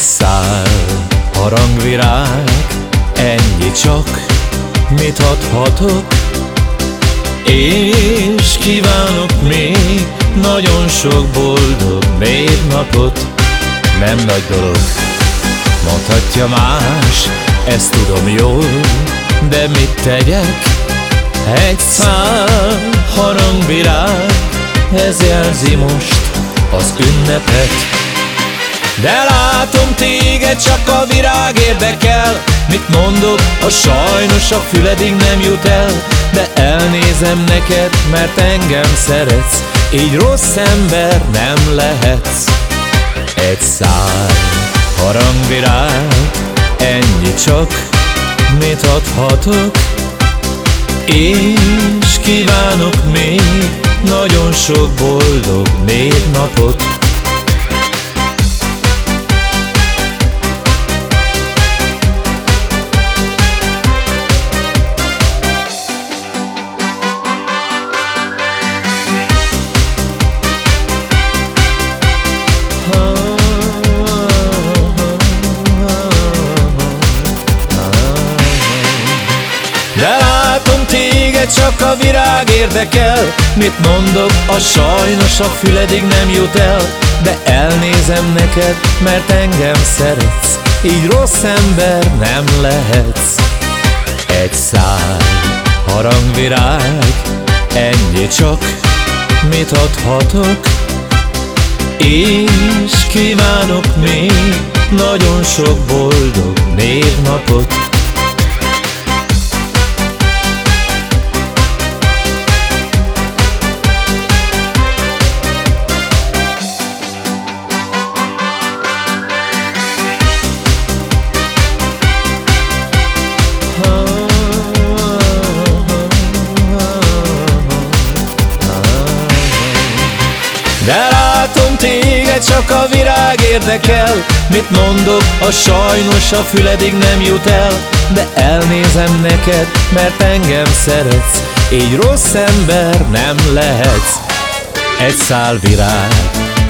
szál, harangvirág, ennyi csak, mit adhatok? És kívánok még nagyon sok boldog névnapot Nem nagy dolog, mondhatja más, ezt tudom jól De mit tegyek? Egy szál harangvirág, ez jelzi most az ünnepet de látom téged, csak a virág érdekel. Mit mondok, a sajnos a füledig nem jut el? De elnézem neked, mert engem szeretsz. Így rossz ember nem lehetsz. Egy szár harangvirág, ennyi csak. Mit adhatok? És kívánok még. Nagyon sok boldog névnapot De látom téged, csak a virág érdekel. Mit mondok, a sajnos a füledig nem jut el. De elnézem neked, mert engem szeretsz. Így rossz ember nem lehetsz. Egy szál harangvirág, ennyi csak. Mit adhatok? És kívánok még. Nagyon sok boldog névnapot De látom téged, csak a virág érdekel. Mit mondok, a sajnos a füledig nem jut el. De elnézem neked, mert engem szeretsz. Így rossz ember nem lehetsz. Egy szál virág,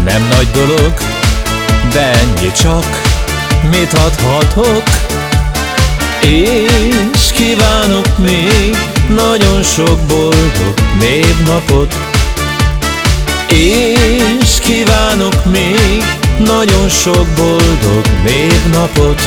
nem nagy dolog De ennyi csak, mit adhatok? És kívánok még nagyon sok boldog névnapot és kívánok még nagyon sok boldog névnapot